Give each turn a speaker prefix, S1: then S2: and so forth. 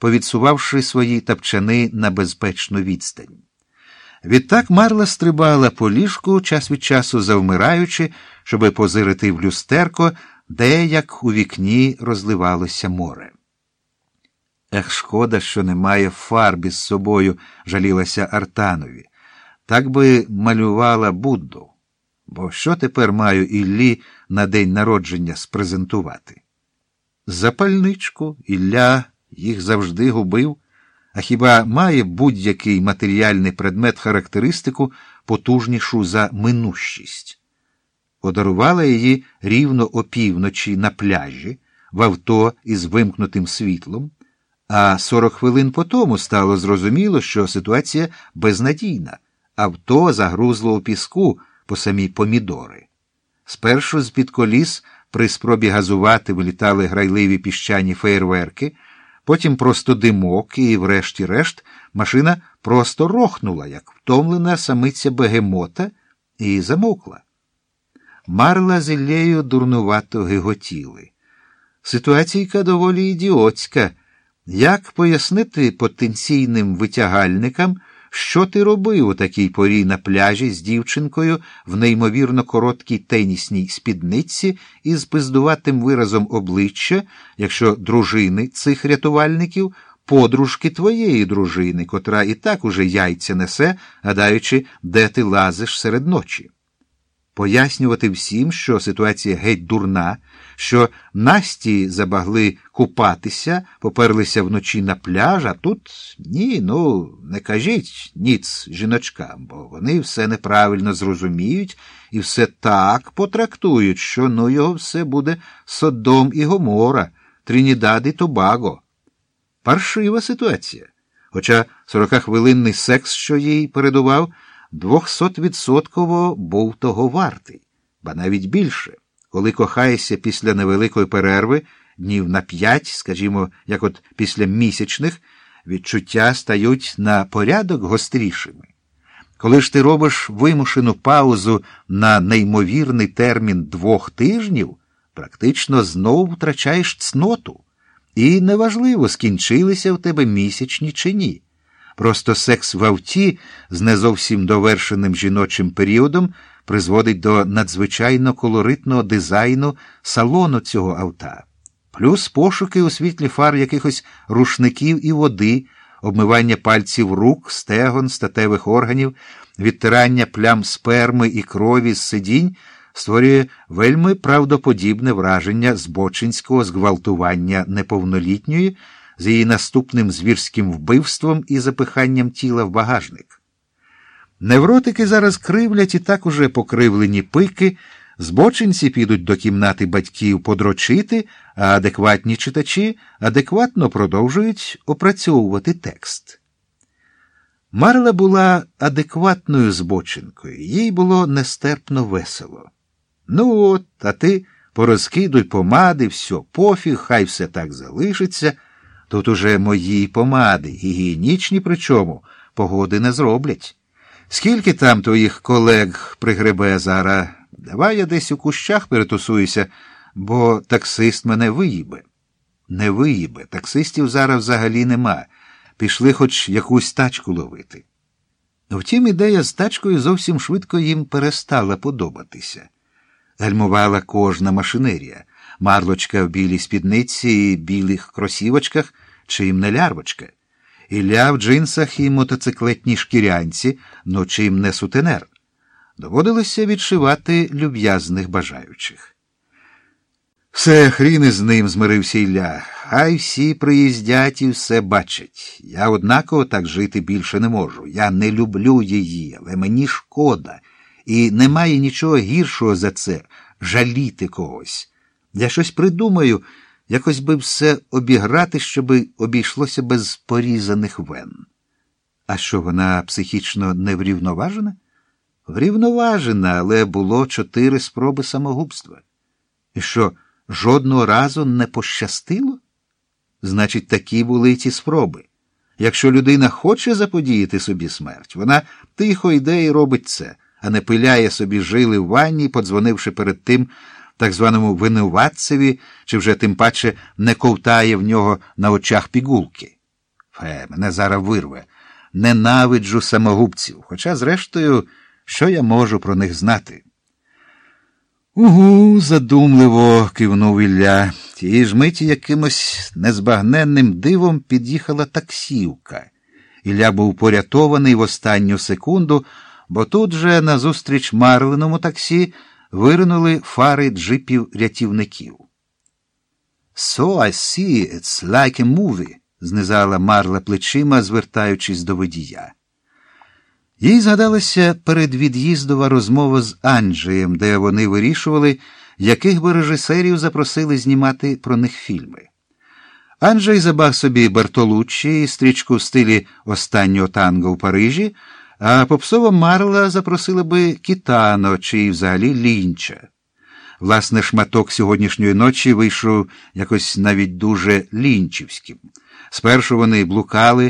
S1: повідсувавши свої тапчани на безпечну відстань. Відтак Марла стрибала по ліжку, час від часу завмираючи, щоби позирити в люстерко, де, як у вікні, розливалося море. Ех, шкода, що немає фарбі з собою, жалілася Артанові. Так би малювала Будду. Бо що тепер маю Іллі на день народження спрезентувати? Запальничку Ілля їх завжди губив. А хіба має будь-який матеріальний предмет характеристику потужнішу за минущість? Подарувала її рівно опівночі на пляжі, в авто із вимкнутим світлом, а 40 хвилин по тому стало зрозуміло, що ситуація безнадійна, авто загрузло у піску по самі помідори. Спершу з-під коліс при спробі газувати вилітали грайливі піщані фейерверки. Потім просто димок, і, врешті-решт, машина просто рохнула, як втомлена самиця бегемота, і замовкла. Марла з Іллею дурнувато гиготіли. Ситуаційка доволі ідіотська. Як пояснити потенційним витягальникам, що ти робив у такій порі на пляжі з дівчинкою в неймовірно короткій тенісній спідниці із пиздуватим виразом обличчя, якщо дружини цих рятувальників, подружки твоєї дружини, котра і так уже яйця несе, гадаючи, де ти лазиш серед ночі? Пояснювати всім, що ситуація геть дурна, що Насті забагли купатися, поперлися вночі на пляж, а тут ні, ну, не кажіть ніц жіночкам, бо вони все неправильно зрозуміють і все так потрактують, що ну його все буде Содом і Гомора, Тринідад і Тобаго. Паршива ситуація. Хоча сорокахвилинний секс, що їй передував, двохсотвідсотково був того вартий, ба навіть більше. Коли кохаєшся після невеликої перерви, днів на п'ять, скажімо, як от після місячних, відчуття стають на порядок гострішими. Коли ж ти робиш вимушену паузу на неймовірний термін двох тижнів, практично знову втрачаєш цноту. І неважливо, скінчилися в тебе місячні чи ні. Просто секс в авті з не зовсім довершеним жіночим періодом призводить до надзвичайно колоритного дизайну салону цього авта, плюс пошуки у світлі фар якихось рушників і води, обмивання пальців рук, стегон, статевих органів, відтирання плям сперми і крові з сидінь створює вельми правдоподібне враження збочинського зґвалтування неповнолітньої з її наступним звірським вбивством і запиханням тіла в багажник. Невротики зараз кривлять і так уже покривлені пики, збочинці підуть до кімнати батьків подрочити, а адекватні читачі адекватно продовжують опрацьовувати текст. Марла була адекватною збочинкою, їй було нестерпно весело. Ну от, а ти порозкидуй помади, все, пофіг, хай все так залишиться. Тут уже мої помади, гігієнічні причому, погоди не зроблять. Скільки там твоїх колег пригребе зараз? Давай я десь у кущах перетусуюся, бо таксист мене виїбе. Не виїбе, таксистів зараз взагалі нема. Пішли хоч якусь тачку ловити. Втім, ідея з тачкою зовсім швидко їм перестала подобатися. Гальмувала кожна машинерія. Марлочка в білій спідниці і білих кросівочках, чим не лярвочка. Ілля в джинсах і мотоциклетній шкірянці, ну чим не сутенер. Доводилося відшивати люб'язних бажаючих. Все хріни з ним, змирився Ілля. Хай всі приїздять і все бачать. Я однаково так жити більше не можу. Я не люблю її, але мені шкода. І немає нічого гіршого за це жаліти когось. Я щось придумаю, якось би все обіграти, щоби обійшлося без порізаних вен. А що вона психічно не врівноважена? Але було чотири спроби самогубства. І що, жодного разу не пощастило? Значить, такі були ті спроби. Якщо людина хоче заподіяти собі смерть, вона тихо йде і робить це, а не пиляє собі жили в ванні, подзвонивши перед тим так званому винуватцеві, чи вже тим паче не ковтає в нього на очах пігулки. Фе, мене зараз вирве. Ненавиджу самогубців, хоча, зрештою, що я можу про них знати? Угу, задумливо кивнув Ілля. Тієї ж миті якимось незбагненним дивом під'їхала таксівка. Ілля був порятований в останню секунду, бо тут же назустріч Марленому таксі виринули фари джипів рятівників. So I see, it's like a movie, знизала Марла плечима, звертаючись до водія. Їй згадалася передвід'їздова розмова з Анджеєм, де вони вирішували, яких би режисерів запросили знімати про них фільми. Анджей забав собі Бартолуччі, стрічку в стилі останнього танго в Парижі, а попсова Марла запросила би Кітано чи взагалі Лінча. Власне, шматок сьогоднішньої ночі вийшов якось навіть дуже лінчівським. Спершу вони блукали.